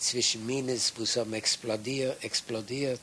zwischen Mines, wo es haben explodiert, explodiert.